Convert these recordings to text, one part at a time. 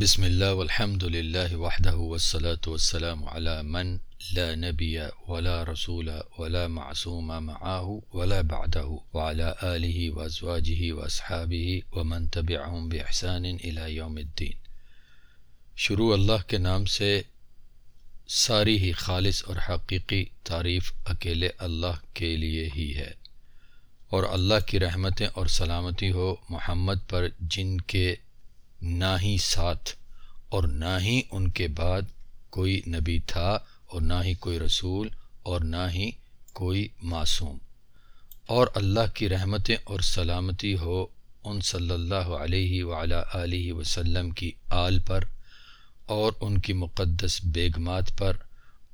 بسم اللہ والحمد للہ وحدہ والصلاة والسلام على من لا نبی ولا رسول ولا معصوم معه ولا بعدہ وعلى آلہ وازواجہ واصحابہ ومن تبعهم بإحسان الى یوم الدین۔ شروع اللہ کے نام سے ساری ہی خالص اور حقیقی تعریف اکیلے اللہ کے لیے ہی ہے۔ اور اللہ کی رحمتیں اور سلامتی ہو محمد پر جن کے نہ ہی ساتھ اور نہ ہی ان کے بعد کوئی نبی تھا اور نہ ہی کوئی رسول اور نہ ہی کوئی معصوم۔ اور اللہ کی رحمتیں اور سلامتی ہو ان صلی اللہ علیہ وعلیٰ علیہ وسلم کی آل پر اور ان کی مقدس بیگمات پر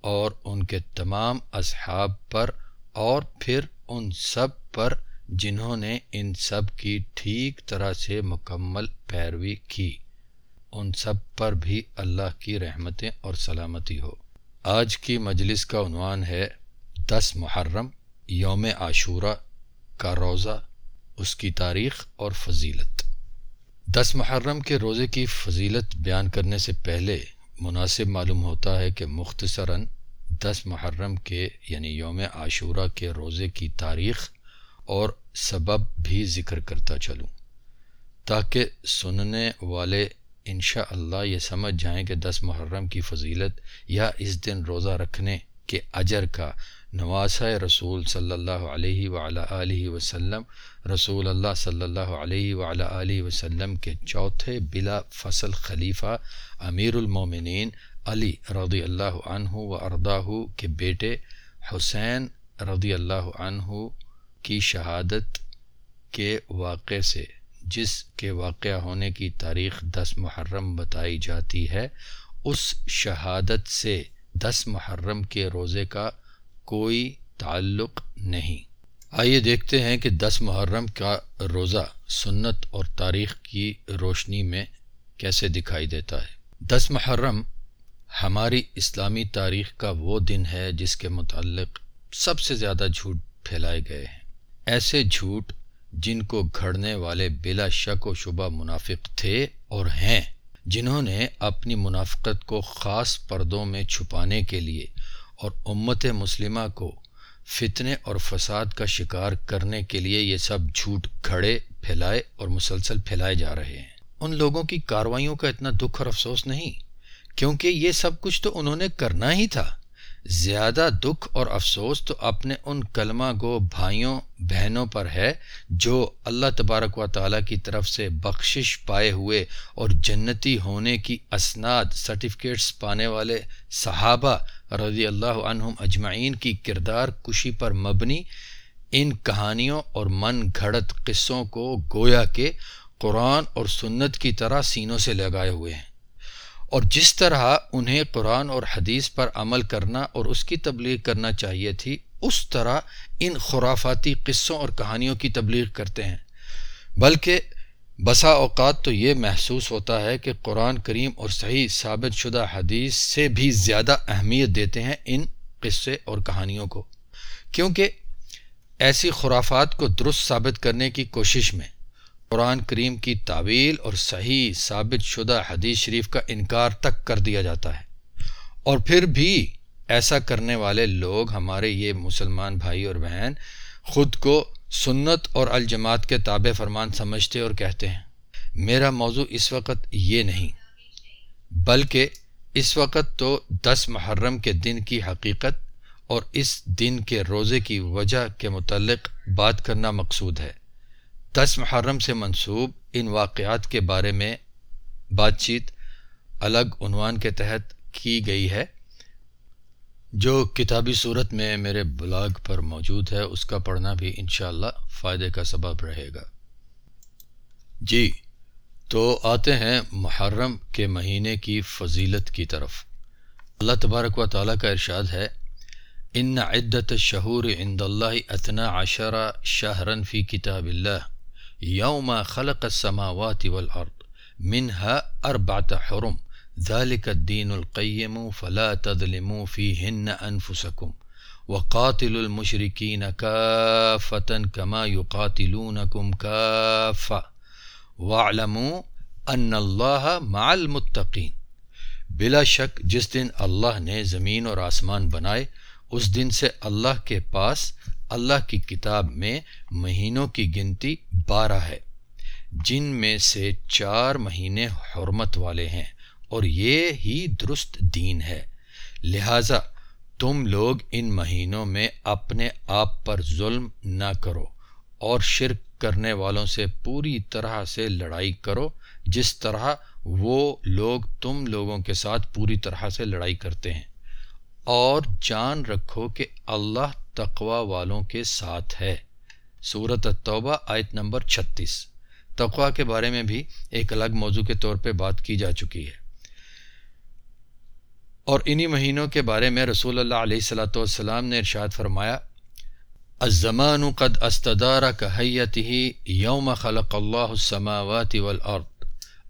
اور ان کے تمام اصحاب پر اور پھر ان سب پر جنہوں نے ان سب کی ٹھیک طرح سے مکمل پیروی کی۔ ان سب پر بھی اللہ کی رحمتیں اور سلامتی ہو۔ آج کی مجلس کا عنوان ہے دس محرم یوم عاشورہ کا روزہ، اس کی تاریخ اور فضیلت۔ دس محرم کے روزے کی فضیلت بیان کرنے سے پہلے مناسب معلوم ہوتا ہے کہ مختصراً دس محرم کے یعنی یوم عاشورہ کے روزے کی تاریخ اور سبب بھی ذکر کرتا چلوں۔ تاکہ سننے والے انشاء اللہ یہ سمجھ جائیں کہ دس محرم کی فضیلت یا اس دن روزہ رکھنے کے اجر کا نواسہ رسول صلی اللہ علیہ وعلیٰ علیہ وسلم، رسول اللہ صلی اللہ علیہ وعلیٰ علیہ وسلم کے چوتھے بلا فصل خلیفہ امیر المومنین علی رضی اللہ عنہ و ارداہ کے بیٹے حسین رضی اللہ عنہ کی شہادت کے واقعے سے، جس کے واقعہ ہونے کی تاریخ دس محرم بتائی جاتی ہے، اس شہادت سے دس محرم کے روزے کا کوئی تعلق نہیں۔ آئیے دیکھتے ہیں کہ دس محرم کا روزہ سنت اور تاریخ کی روشنی میں کیسے دکھائی دیتا ہے۔ دس محرم ہماری اسلامی تاریخ کا وہ دن ہے جس کے متعلق سب سے زیادہ جھوٹ پھیلائے گئے ہیں۔ ایسے جھوٹ جن کو گھڑنے والے بلا شک و شبہ منافق تھے اور ہیں، جنہوں نے اپنی منافقت کو خاص پردوں میں چھپانے کے لیے اور امت مسلمہ کو فتنے اور فساد کا شکار کرنے کے لیے یہ سب جھوٹ کھڑے پھیلائے اور مسلسل پھیلائے جا رہے ہیں۔ ان لوگوں کی کاروائیوں کا اتنا دکھ اور افسوس نہیں، کیونکہ یہ سب کچھ تو انہوں نے کرنا ہی تھا۔ زیادہ دکھ اور افسوس تو اپنے ان کلمہ گو بھائیوں، بہنوں پر ہے جو اللہ تبارک و تعالیٰ کی طرف سے بخشش پائے ہوئے اور جنتی ہونے کی اسناد سرٹیفکیٹس پانے والے صحابہ رضی اللہ عنہم اجمعین کی کردار کشی پر مبنی ان کہانیوں اور من گھڑت قصوں کو گویا کے قرآن اور سنت کی طرح سینوں سے لگائے ہوئے ہیں۔ اور جس طرح انہیں قرآن اور حدیث پر عمل کرنا اور اس کی تبلیغ کرنا چاہیے تھی، اس طرح ان خرافاتی قصوں اور کہانیوں کی تبلیغ کرتے ہیں۔ بلکہ بسا اوقات تو یہ محسوس ہوتا ہے کہ قرآن کریم اور صحیح ثابت شدہ حدیث سے بھی زیادہ اہمیت دیتے ہیں ان قصے اور کہانیوں کو۔ کیونکہ ایسی خرافات کو درست ثابت کرنے کی کوشش میں قرآن کریم کی تعویل اور صحیح ثابت شدہ حدیث شریف کا انکار تک کر دیا جاتا ہے۔ اور پھر بھی ایسا کرنے والے لوگ، ہمارے یہ مسلمان بھائی اور بہن، خود کو سنت اور الجماعت کے تابع فرمان سمجھتے اور کہتے ہیں۔ میرا موضوع اس وقت یہ نہیں، بلکہ اس وقت تو دس محرم کے دن کی حقیقت اور اس دن کے روزے کی وجہ کے متعلق بات کرنا مقصود ہے۔ دس محرم سے منسوب ان واقعات کے بارے میں بات چیت الگ عنوان کے تحت کی گئی ہے۔ جو کتابی صورت میں میرے بلاگ پر موجود ہے، اس کا پڑھنا بھی انشاءاللہ فائدے کا سبب رہے گا۔ جی تو آتے ہیں محرم کے مہینے کی فضیلت کی طرف۔ اللہ تبارک و تعالیٰ کا ارشاد ہے، ان عدت شہور عند اللہ اتنا عشرہ شہرن فی کتاب اللہ یوم خلق السماوات والارض منها اربعة حرم ذلك الدين القيم فلا تظلموا فيهن انفسكم وقاتلوا المشركين كافة كما يقاتلونكم كافة واعلموا ان اللہ مع المتقین۔ بلا شک جس دن اللہ نے زمین اور آسمان بنائے، اس دن سے اللہ کے پاس اللہ کی کتاب میں مہینوں کی گنتی بارہ ہے، جن میں سے چار مہینے حرمت والے ہیں اور یہ ہی درست دین ہے۔ لہذا تم لوگ ان مہینوں میں اپنے آپ پر ظلم نہ کرو اور شرک کرنے والوں سے پوری طرح سے لڑائی کرو، جس طرح وہ لوگ تم لوگوں کے ساتھ پوری طرح سے لڑائی کرتے ہیں۔ اور جان رکھو کہ اللہ تقوا والوں کے ساتھ ہے۔ صورت توبہ آیت نمبر چھتیس۔ تقوا کے بارے میں بھی ایک الگ موضوع کے طور پہ بات کی جا چکی ہے۔ اور انہی مہینوں کے بارے میں رسول اللہ علیہ السلاۃ والسلام نے ارشاد فرمایا، الزمان قد استدار كهيته يوم خلق الله السماوات والارض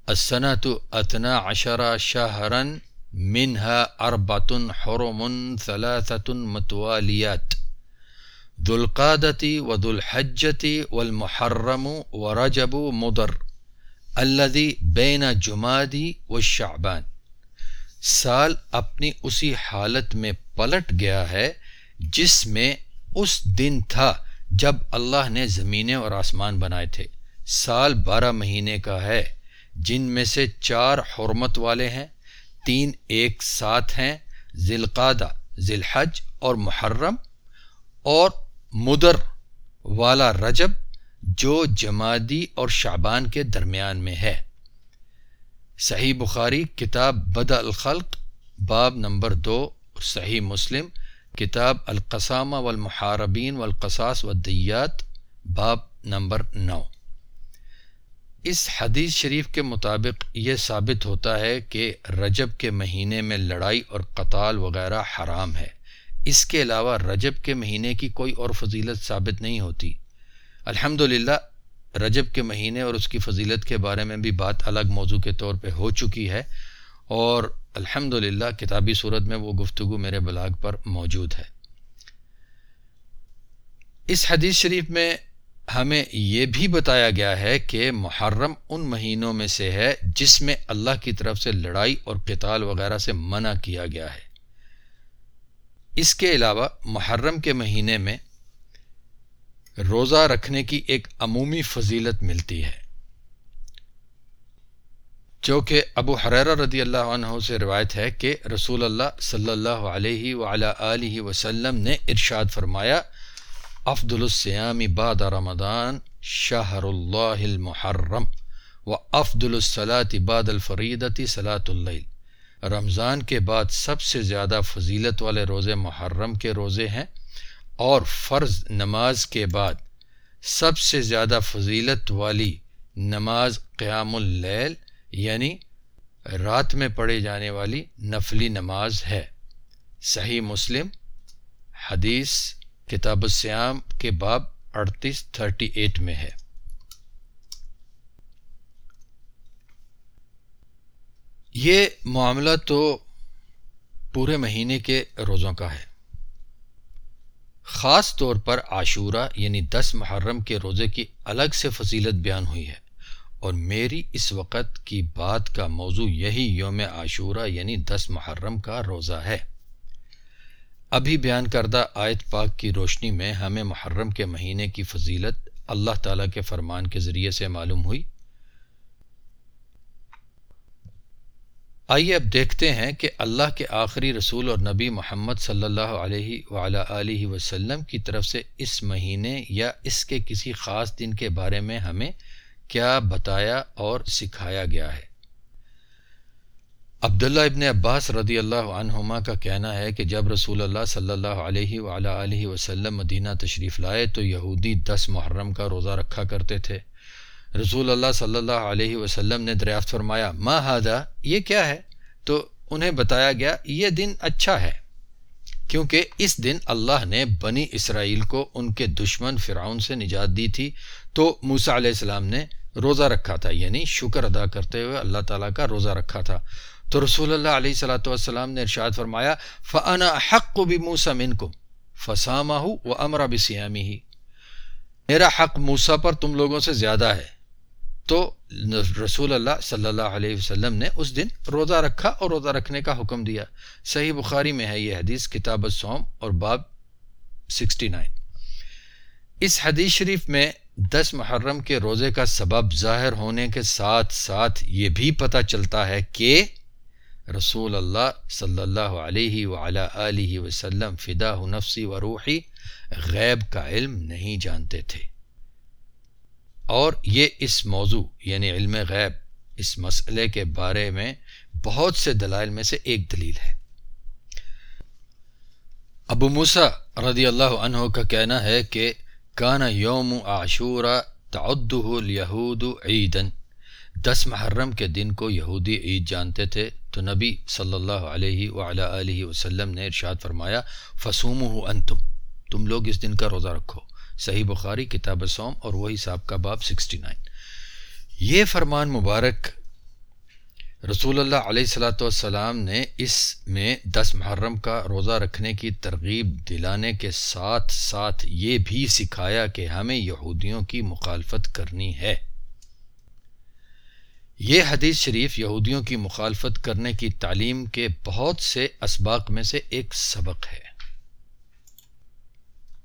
السنه اتنا عشر شهرا منها اربعه حرم ثلاثه متواليات ذوالقادتی ود الحجتی والمحرم و رجب مدر الدی بین جمادی و شعبان سال اپنی اسی حالت میں پلٹ گیا ہے جس میں اس دن تھا جب اللہ نے زمینیں اور آسمان بنائے تھے۔ سال بارہ مہینے کا ہے، جن میں سے چار حرمت والے ہیں، تین ایک ساتھ ہیں ذیلقادہ ذیلحج اور محرم اور مدر والا رجب جو جمادی اور شعبان کے درمیان میں ہے۔ صحیح بخاری، کتاب بد الخلق، باب نمبر دو، صحیح مسلم، کتاب القسامہ والمحاربین والقصاص والدیات، باب نمبر نو۔ اس حدیث شریف کے مطابق یہ ثابت ہوتا ہے کہ رجب کے مہینے میں لڑائی اور قتال وغیرہ حرام ہے۔ اس کے علاوہ رجب کے مہینے کی کوئی اور فضیلت ثابت نہیں ہوتی۔ الحمد رجب کے مہینے اور اس کی فضیلت کے بارے میں بھی بات الگ موضوع کے طور پہ ہو چکی ہے اور الحمد کتابی صورت میں وہ گفتگو میرے بلاگ پر موجود ہے۔ اس حدیث شریف میں ہمیں یہ بھی بتایا گیا ہے کہ محرم ان مہینوں میں سے ہے جس میں اللہ کی طرف سے لڑائی اور قتال وغیرہ سے منع کیا گیا ہے۔ اس کے علاوہ محرم کے مہینے میں روزہ رکھنے کی ایک عمومی فضیلت ملتی ہے۔ جو کہ ابو حریر رضی اللہ عنہ سے روایت ہے کہ رسول اللہ صلی اللہ علیہ وعلی وسلم نے ارشاد فرمایا، افضل السیام بعد رمضان شہر اللہ المحرم، و افضل الصلاۃ بعد الفریدتی صلاۃ اللیل۔ رمضان کے بعد سب سے زیادہ فضیلت والے روزے محرم کے روزے ہیں اور فرض نماز کے بعد سب سے زیادہ فضیلت والی نماز قیام اللیل یعنی رات میں پڑھے جانے والی نفلی نماز ہے۔ صحیح مسلم، حدیث کتاب السیام کے باب اڑتیس تھرٹی ایٹ میں ہے۔ یہ معاملہ تو پورے مہینے کے روزوں کا ہے۔ خاص طور پر عاشورہ یعنی دس محرم کے روزے کی الگ سے فضیلت بیان ہوئی ہے۔ اور میری اس وقت کی بات کا موضوع یہی یوم عاشورہ یعنی دس محرم کا روزہ ہے۔ ابھی بیان کردہ آیت پاک کی روشنی میں ہمیں محرم کے مہینے کی فضیلت اللہ تعالیٰ کے فرمان کے ذریعے سے معلوم ہوئی۔ آئیے اب دیکھتے ہیں کہ اللہ کے آخری رسول اور نبی محمد صلی اللہ علیہ وعلیٰ علیہ وسلم کی طرف سے اس مہینے یا اس کے کسی خاص دن کے بارے میں ہمیں کیا بتایا اور سکھایا گیا ہے۔ عبداللہ ابن عباس رضی اللہ عنہما کا کہنا ہے کہ جب رسول اللہ صلی اللہ علیہ وعلیٰ علیہ وسلم مدینہ تشریف لائے تو یہودی دس محرم کا روزہ رکھا کرتے تھے۔ رسول اللہ صلی اللہ علیہ وسلم نے دریافت فرمایا، ما ہادا یہ کیا ہے؟ تو انہیں بتایا گیا، یہ دن اچھا ہے، کیونکہ اس دن اللہ نے بنی اسرائیل کو ان کے دشمن فرعون سے نجات دی تھی۔ تو موسا علیہ السلام نے روزہ رکھا تھا یعنی شکر ادا کرتے ہوئے اللہ تعالیٰ کا روزہ رکھا تھا۔ تو رسول اللہ علیہ صلاۃ والسلام نے ارشاد فرمایا فنا حق کو بھی موسا من کو فسامہ ہوں وہ امرا بسیامی ہی میرا حق موسا پر تم لوگوں سے زیادہ ہے تو رسول اللہ صلی اللہ علیہ وسلم نے اس دن روزہ رکھا اور روزہ رکھنے کا حکم دیا۔ صحیح بخاری میں ہے یہ حدیث، کتاب السوم اور باب سکسٹی نائن۔ اس حدیث شریف میں دس محرم کے روزے کا سبب ظاہر ہونے کے ساتھ ساتھ یہ بھی پتہ چلتا ہے کہ رسول اللہ صلی اللہ علیہ وآلہ وسلم فدا نفسی و روحی غیب کا علم نہیں جانتے تھے۔ اور یہ اس موضوع یعنی علم غیب اس مسئلے کے بارے میں بہت سے دلائل میں سے ایک دلیل ہے۔ ابو موسا رضی اللہ عنہ کا کہنا ہے کہ کانا یوم عاشورہ تعدہ الیہود عیدن دس محرم کے دن کو یہودی عید جانتے تھے۔ تو نبی صلی اللہ علیہ وآلہ وسلم نے ارشاد فرمایا فسوم انتم۔ تم لوگ اس دن کا روزہ رکھو۔ صحیح بخاری، کتاب سوم اور وہی صاحب کا باب سکسٹی نائن یہ فرمان مبارک رسول اللہ علیہ صلاۃ والسلام نے اس میں دس محرم کا روزہ رکھنے کی ترغیب دلانے کے ساتھ ساتھ یہ بھی سکھایا کہ ہمیں یہودیوں کی مخالفت کرنی ہے۔ یہ حدیث شریف یہودیوں کی مخالفت کرنے کی تعلیم کے بہت سے اسباق میں سے ایک سبق ہے۔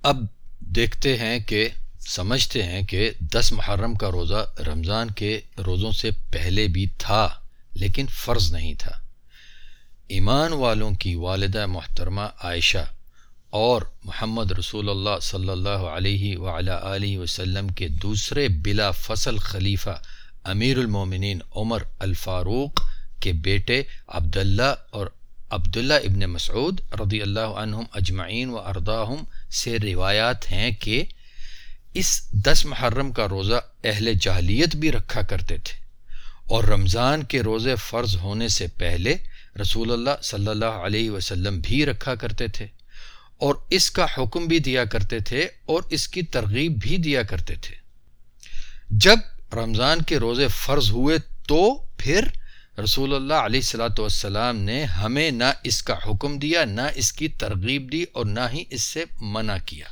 اب دیکھتے ہیں کہ، سمجھتے ہیں کہ دس محرم کا روزہ رمضان کے روزوں سے پہلے بھی تھا، لیکن فرض نہیں تھا۔ ایمان والوں کی والدہ محترمہ عائشہ اور محمد رسول اللہ صلی اللہ علیہ وعلیٰ وسلم کے دوسرے بلا فصل خلیفہ امیر المومنین عمر الفاروق کے بیٹے عبداللہ اور عبداللہ ابن مسعود رضی اللہ عنہم اجمعین و ارداہم سے روایات ہیں کہ اس دس محرم کا روزہ اہل جہلیت بھی رکھا کرتے تھے اور رمضان کے روزے فرض ہونے سے پہلے رسول اللہ صلی اللہ علیہ وسلم بھی رکھا کرتے تھے اور اس کا حکم بھی دیا کرتے تھے اور اس کی ترغیب بھی دیا کرتے تھے۔ جب رمضان کے روزے فرض ہوئے تو پھر رسول اللہ علیہ السلاۃ والسلام نے ہمیں نہ اس کا حکم دیا، نہ اس کی ترغیب دی اور نہ ہی اس سے منع کیا۔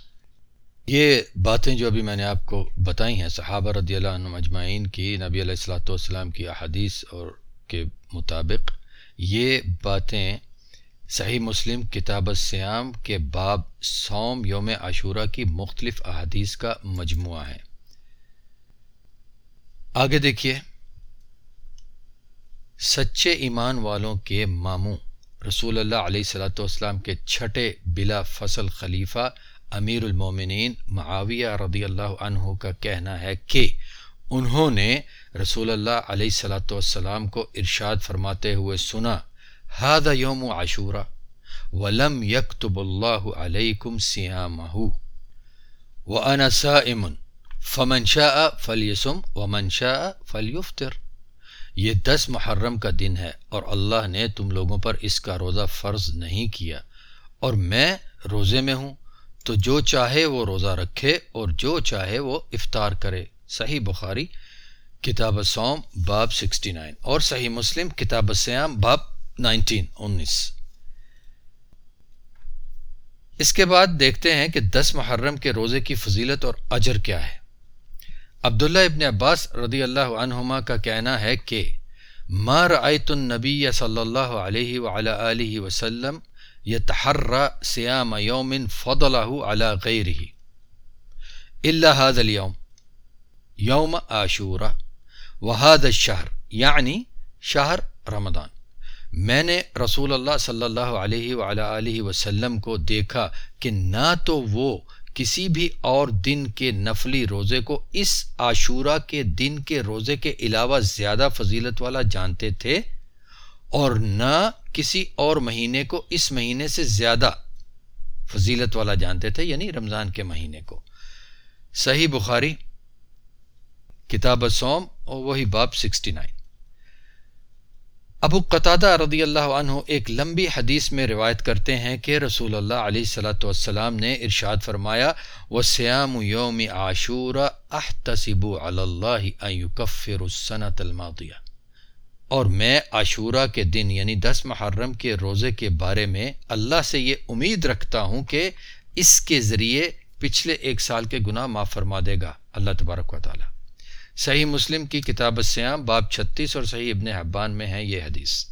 یہ باتیں جو ابھی میں نے آپ کو بتائی ہیں، صحابہ رضی اللہ عنہ مجمعین کی، نبی علیہ السلاۃ والسلام کی احادیث اور کے مطابق یہ باتیں صحیح مسلم کتاب السیام کے باب سوم یوم عاشورہ کی مختلف احادیث کا مجموعہ ہے۔ آگے دیکھیے۔ سچے ایمان والوں کے ماموں۔ رسول اللہ علیہ صلاۃ والسلام کے چھٹے بلا فصل خلیفہ امیر المومنین معاویہ رضی اللہ عنہ کا کہنا ہے کہ انہوں نے رسول اللہ علیہ صلاۃ والسلام کو ارشاد فرماتے ہوئے سنا ہاد یوم عاشورہ ولم یکتب اللہ علیکم سیامہ و انسا امن فمنشا فلیسم و منشا فلیفتر یہ دس محرم کا دن ہے اور اللہ نے تم لوگوں پر اس کا روزہ فرض نہیں کیا۔ اور میں روزے میں ہوں، تو جو چاہے وہ روزہ رکھے اور جو چاہے وہ افطار کرے۔ صحیح بخاری، کتاب سوم باب سکسٹی نائن۔ اور صحیح مسلم، کتاب سیام باب نائنٹین، انیس۔ اس کے بعد دیکھتے ہیں کہ دس محرم کے روزے کی فضیلت اور اجر کیا ہے۔ عبداللہ ابن عباس رضی اللہ عنہما کا کہنا ہے کہ ما رأيت النبی صلی اللہ علیہ وعلی وآلہ وسلم يتحرى سیام یوم فضله على غیره الا هذا اليوم، یوم عاشورہ، وهذا الشهر یعنی شہر رمضان۔ میں نے رسول اللہ صلی اللہ علیہ وعلی وآلہ وسلم کو دیکھا کہ نہ تو وہ کسی بھی اور دن کے نفلی روزے کو اس عاشورہ کے دن کے روزے کے علاوہ زیادہ فضیلت والا جانتے تھے اور نہ کسی اور مہینے کو اس مہینے سے زیادہ فضیلت والا جانتے تھے یعنی رمضان کے مہینے کو۔ صحیح بخاری، کتاب سوم اور وہی باب سکسٹی نائن۔ ابو قطادہ رضی اللہ عنہ ایک لمبی حدیث میں روایت کرتے ہیں کہ رسول اللہ علیہ صلاۃ والسلام نے ارشاد فرمایا و سیام یوم عاشور احتسب اللہ کفر الماضیہ اور میں عاشورہ کے دن یعنی دس محرم کے روزے کے بارے میں اللہ سے یہ امید رکھتا ہوں کہ اس کے ذریعے پچھلے ایک سال کے گناہ معاف فرما دے گا۔ اللہ تبارک و تعالی۔ صحیح مسلم کی کتاب سیام باب چھتیس اور صحیح ابن حبان میں ہے یہ حدیث۔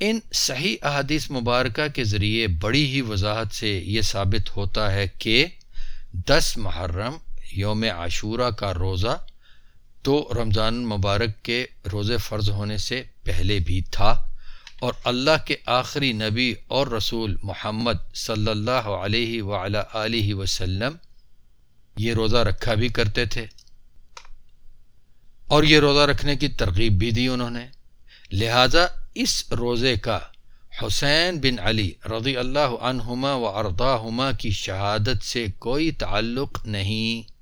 ان صحیح احادیث مبارکہ کے ذریعے بڑی ہی وضاحت سے یہ ثابت ہوتا ہے کہ دس محرم یوم عاشورہ کا روزہ تو رمضان مبارک کے روزے فرض ہونے سے پہلے بھی تھا اور اللہ کے آخری نبی اور رسول محمد صلی اللہ علیہ وعلی وسلم یہ روزہ رکھا بھی کرتے تھے۔ اور یہ روزہ رکھنے کی ترغیب بھی دی انہوں نے۔ لہذا اس روزے کا حسین بن علی رضی اللہ عنہما و ارداہما کی شہادت سے کوئی تعلق نہیں۔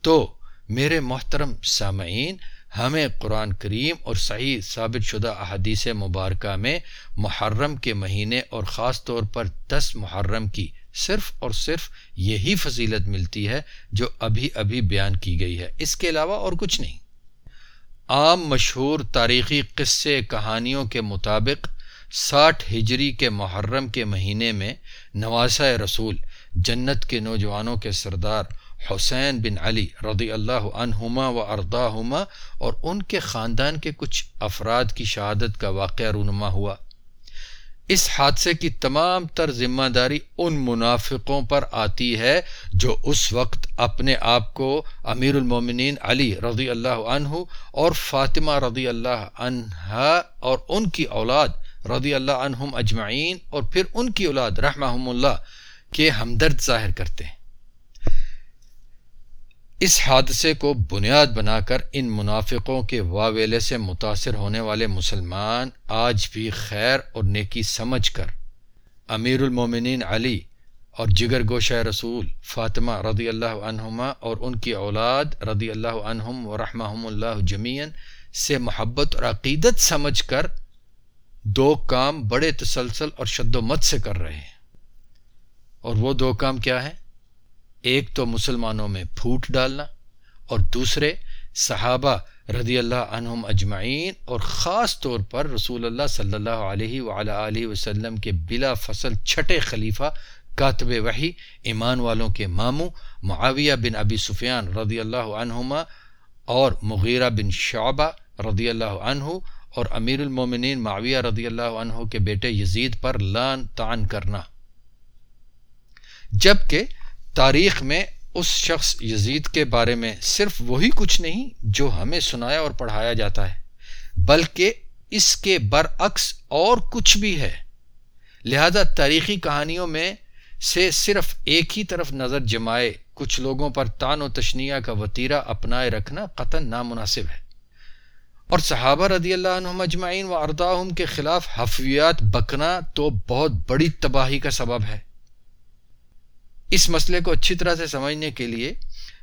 تو میرے محترم سامعین، ہمیں قرآن کریم اور صحیح ثابت شدہ احادیث مبارکہ میں محرم کے مہینے اور خاص طور پر دس محرم کی صرف اور صرف یہی فضیلت ملتی ہے جو ابھی ابھی بیان کی گئی ہے۔ اس کے علاوہ اور کچھ نہیں۔ عام مشہور تاریخی قصے کہانیوں کے مطابق ساٹھ ہجری کے محرم کے مہینے میں نواسہ رسول، جنت کے نوجوانوں کے سردار حسین بن علی رضی اللہ عنہما و ارداہما اور ان کے خاندان کے کچھ افراد کی شہادت کا واقعہ رونما ہوا۔ اس حادثے کی تمام تر ذمہ داری ان منافقوں پر آتی ہے جو اس وقت اپنے آپ کو امیر المومنین علی رضی اللہ عنہ اور فاطمہ رضی اللہ عنہ اور ان کی اولاد رضی اللہ عنہم اجمعین اور پھر ان کی اولاد رحمہم اللہ کے ہمدرد ظاہر کرتے ہیں۔ اس حادثے کو بنیاد بنا کر ان منافقوں کے واویلے سے متاثر ہونے والے مسلمان آج بھی خیر اور نیکی سمجھ کر امیر المومنین علی اور جگر گوشہ رسول فاطمہ رضی اللہ عنہما اور ان کی اولاد رضی اللہ عنہم و رحمہم اللہ جمین سے محبت اور عقیدت سمجھ کر دو کام بڑے تسلسل اور شد و مت سے کر رہے ہیں۔ اور وہ دو کام کیا ہیں؟ ایک تو مسلمانوں میں پھوٹ ڈالنا اور دوسرے صحابہ رضی اللہ عنہم اجمعین اور خاص طور پر رسول اللہ صلی اللہ علیہ علیہ وسلم کے بلا فصل چھٹے خلیفہ کاتب وحی ایمان والوں کے ماموں معاویہ بن ابی سفیان رضی اللہ عنہما اور مغیرہ بن شعبہ رضی اللہ عنہ اور امیر المومنین معاویہ رضی اللہ عنہ کے بیٹے یزید پر لان تان کرنا۔ جبکہ تاریخ میں اس شخص یزید کے بارے میں صرف وہی کچھ نہیں جو ہمیں سنایا اور پڑھایا جاتا ہے، بلکہ اس کے برعکس اور کچھ بھی ہے۔ لہذا تاریخی کہانیوں میں سے صرف ایک ہی طرف نظر جمائے کچھ لوگوں پر تان و تشنیہ کا وطیرہ اپنائے رکھنا قطن نامناسب ہے۔ اور صحابہ رضی اللہ عنہ مجمعین و ارداہم کے خلاف حفویات بکنا تو بہت بڑی تباہی کا سبب ہے۔ اس مسئلے کو اچھی طرح سے سمجھنے کے لیے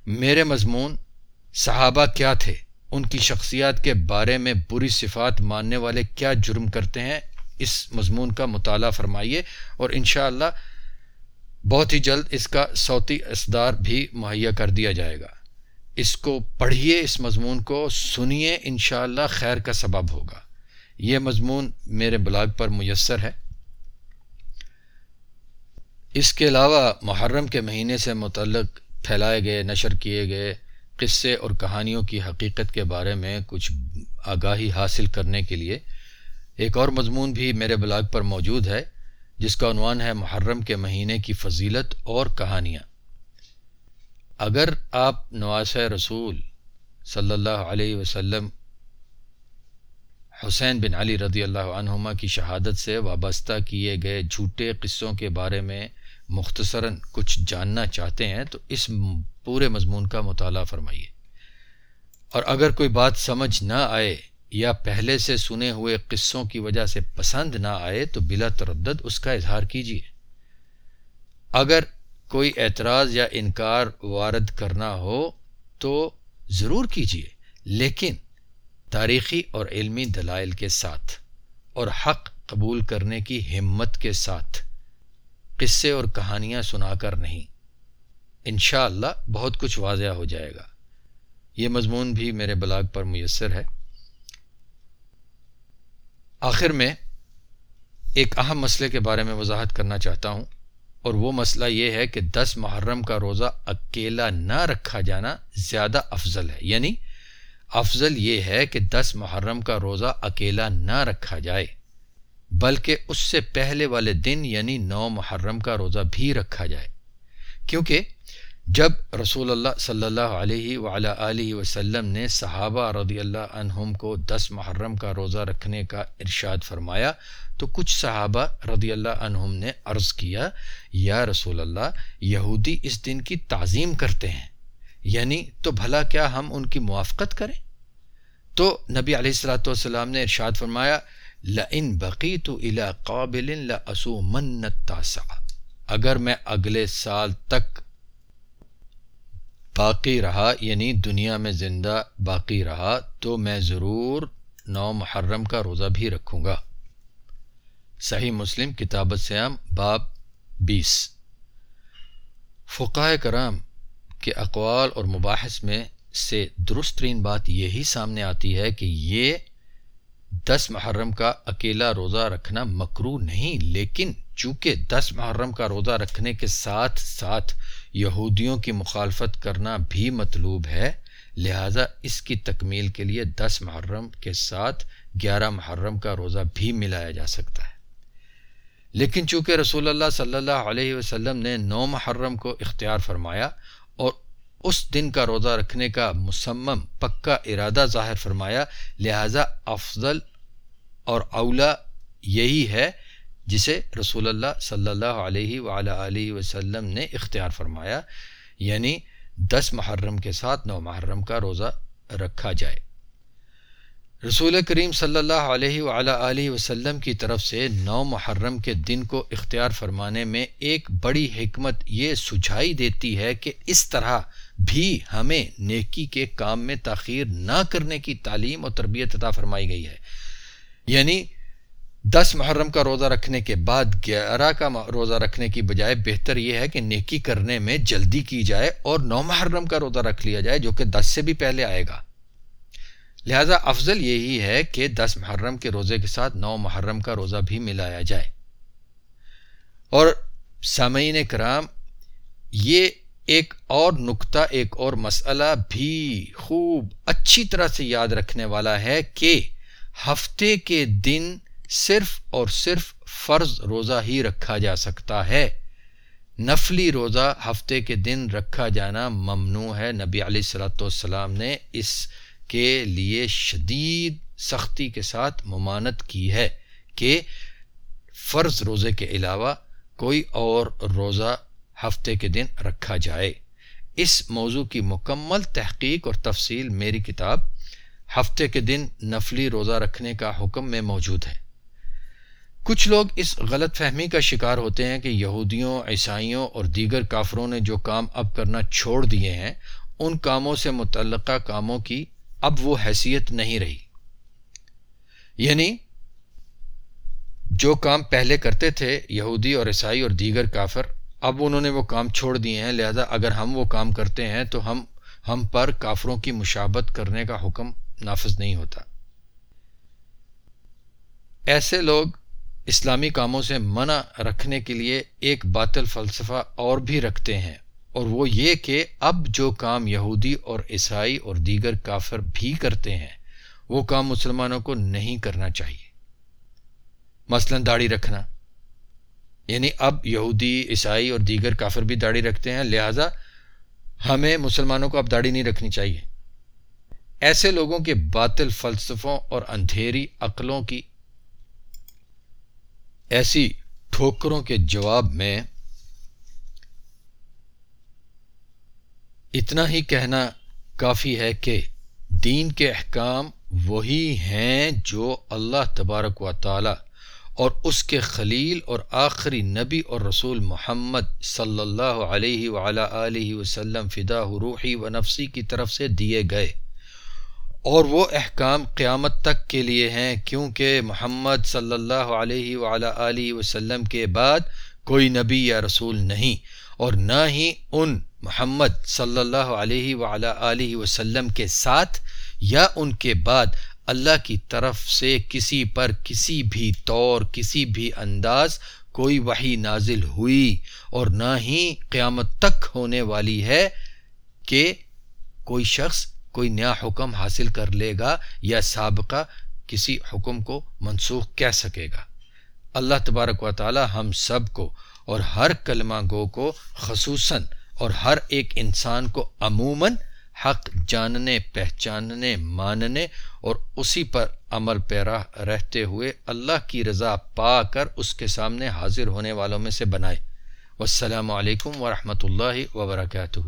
میرے مضمون صحابہ کیا تھے؟ ان کی شخصیات کے بارے میں بری صفات ماننے والے کیا جرم کرتے ہیں؟ اس مضمون کا مطالعہ فرمائیے اور انشاءاللہ بہت ہی جلد اس کا صوتی اصدار بھی مہیا کر دیا جائے گا۔ اس کو پڑھیے، اس مضمون کو سنیے، انشاءاللہ خیر کا سبب ہوگا۔ یہ مضمون میرے بلاگ پر میسر ہے۔ اس کے علاوہ محرم کے مہینے سے متعلق پھیلائے گئے، نشر کیے گئے قصے اور کہانیوں کی حقیقت کے بارے میں کچھ آگاہی حاصل کرنے کے لیے ایک اور مضمون بھی میرے بلاگ پر موجود ہے، جس کا عنوان ہے محرم کے مہینے کی فضیلت اور کہانیاں۔ اگر آپ نواس رسول صلی اللہ علیہ وسلم حسین بن علی رضی اللہ عنہما کی شہادت سے وابستہ کیے گئے جھوٹے قصوں کے بارے میں مختصراً کچھ جاننا چاہتے ہیں تو اس پورے مضمون کا مطالعہ فرمائیے۔ اور اگر کوئی بات سمجھ نہ آئے یا پہلے سے سنے ہوئے قصوں کی وجہ سے پسند نہ آئے تو بلا تردد اس کا اظہار کیجیے۔ اگر کوئی اعتراض یا انکار وارد کرنا ہو تو ضرور کیجیے، لیکن تاریخی اور علمی دلائل کے ساتھ اور حق قبول کرنے کی ہمت کے ساتھ۔ قصے اور کہانیاں سنا کر نہیں۔ انشاءاللہ اللہ بہت کچھ واضح ہو جائے گا۔ یہ مضمون بھی میرے بلاگ پر میسر ہے۔ آخر میں ایک اہم مسئلے کے بارے میں وضاحت کرنا چاہتا ہوں، اور وہ مسئلہ یہ ہے کہ دس محرم کا روزہ اکیلا نہ رکھا جانا زیادہ افضل ہے۔ یعنی افضل یہ ہے کہ دس محرم کا روزہ اکیلا نہ رکھا جائے۔ بلکہ اس سے پہلے والے دن یعنی نو محرم کا روزہ بھی رکھا جائے۔ کیونکہ جب رسول اللہ صلی اللہ علیہ علیہ وسلم نے صحابہ رضی اللہ عنہم کو دس محرم کا روزہ رکھنے کا ارشاد فرمایا، تو کچھ صحابہ رضی اللہ عنہم نے عرض کیا، یا رسول اللہ، یہودی اس دن کی تعظیم کرتے ہیں یعنی تو بھلا کیا ہم ان کی موافقت کریں؟ تو نبی علیہ السلاۃ والسلام نے ارشاد فرمایا لَإِن بَقِيتُ إِلَىٰ قَابِلٍ لَأَسُومَنَّ التَّاسَعَ۔ اگر میں اگلے سال تک باقی رہا یعنی دنیا میں زندہ باقی رہا، تو میں ضرور نو محرم کا روزہ بھی رکھوں گا۔ صحیح مسلم کتابت سیام باب بیس۔ فقہ کرام کے اقوال اور مباحث میں سے درست ترین بات یہی سامنے آتی ہے کہ یہ دس محرم کا اکیلا روزہ رکھنا مکرو نہیں، لیکن چونکہ دس محرم کا روزہ رکھنے کے ساتھ ساتھ یہودیوں کی مخالفت کرنا بھی مطلوب ہے، لہذا اس کی تکمیل کے لیے دس محرم کے ساتھ گیارہ محرم کا روزہ بھی ملایا جا سکتا ہے۔ لیکن چونکہ رسول اللہ صلی اللہ علیہ وسلم نے نو محرم کو اختیار فرمایا اس دن کا روزہ رکھنے کا مسمم پکا ارادہ ظاہر فرمایا، لہذا افضل اور اولا یہی ہے جسے رسول اللہ صلی اللہ علیہ علیہ وسلم نے اختیار فرمایا یعنی دس محرم کے ساتھ نو محرم کا روزہ رکھا جائے۔ رسول کریم صلی اللہ علیہ علیہ وسلم کی طرف سے نو محرم کے دن کو اختیار فرمانے میں ایک بڑی حکمت یہ سجھائی دیتی ہے کہ اس طرح بھی ہمیں نیکی کے کام میں تاخیر نہ کرنے کی تعلیم اور تربیت عطا فرمائی گئی ہے۔ یعنی دس محرم کا روزہ رکھنے کے بعد گیارہ کا روزہ رکھنے کی بجائے بہتر یہ ہے کہ نیکی کرنے میں جلدی کی جائے اور نو محرم کا روزہ رکھ لیا جائے جو کہ دس سے بھی پہلے آئے گا۔ لہذا افضل یہی ہے کہ دس محرم کے روزے کے ساتھ نو محرم کا روزہ بھی ملایا جائے۔ اور سامعین کرام، یہ ایک اور نقطہ، ایک اور مسئلہ بھی خوب اچھی طرح سے یاد رکھنے والا ہے کہ ہفتے کے دن صرف اور صرف فرض روزہ ہی رکھا جا سکتا ہے۔ نفلی روزہ ہفتے کے دن رکھا جانا ممنوع ہے۔ نبی علیہ السلاۃ والسلام نے اس کے لیے شدید سختی کے ساتھ ممانت کی ہے کہ فرض روزے کے علاوہ کوئی اور روزہ ہفتے کے دن رکھا جائے۔ اس موضوع کی مکمل تحقیق اور تفصیل میری کتاب ہفتے کے دن نفلی روزہ رکھنے کا حکم میں موجود ہے۔ کچھ لوگ اس غلط فہمی کا شکار ہوتے ہیں کہ یہودیوں، عیسائیوں اور دیگر کافروں نے جو کام اب کرنا چھوڑ دیے ہیں، ان کاموں سے متعلقہ کاموں کی اب وہ حیثیت نہیں رہی۔ یعنی جو کام پہلے کرتے تھے، یہودی اور عیسائی اور دیگر کافر، اب انہوں نے وہ کام چھوڑ دیے ہیں۔ لہذا اگر ہم وہ کام کرتے ہیں تو ہم ہم پر کافروں کی مشابت کرنے کا حکم نافذ نہیں ہوتا۔ ایسے لوگ اسلامی کاموں سے منع رکھنے کے لیے ایک باطل فلسفہ اور بھی رکھتے ہیں۔ اور وہ یہ کہ اب جو کام یہودی اور عیسائی اور دیگر کافر بھی کرتے ہیں، وہ کام مسلمانوں کو نہیں کرنا چاہیے۔ مثلا داڑھی رکھنا۔ یعنی اب یہودی، عیسائی اور دیگر کافر بھی داڑھی رکھتے ہیں، لہذا ہمیں مسلمانوں کو اب داڑھی نہیں رکھنی چاہیے۔ ایسے لوگوں کے باطل فلسفوں اور اندھیری عقلوں کی ایسی ٹھوکروں کے جواب میں اتنا ہی کہنا کافی ہے کہ دین کے احکام وہی ہیں جو اللہ تبارک و تعالی اور اس کے خلیل اور آخری نبی اور رسول محمد صلی اللہ علیہ علیہ وسلم فدا روحی و نفسی کی طرف سے دیے گئے۔ اور وہ احکام قیامت تک کے لیے ہیں کیونکہ محمد صلی اللہ علیہ علیہ وسلم کے بعد کوئی نبی یا رسول نہیں اور نہ ہی ان محمد صلی اللہ علیہ علیہ وسلم کے ساتھ یا ان کے بعد اللہ کی طرف سے کسی پر کسی بھی طور، کسی بھی انداز کوئی وہی نازل ہوئی اور نہ ہی قیامت تک ہونے والی ہے کہ کوئی شخص کوئی نیا حکم حاصل کر لے گا یا سابقہ کسی حکم کو منسوخ کہہ سکے گا۔ اللہ تبارک و تعالی ہم سب کو اور ہر کلمہ گو کو خصوصاً اور ہر ایک انسان کو عموماً حق جاننے، پہچاننے، ماننے اور اسی پر عمل پیرا رہتے ہوئے اللہ کی رضا پا کر اس کے سامنے حاضر ہونے والوں میں سے بنائے۔ والسلام علیکم ورحمۃ اللہ وبرکاتہ۔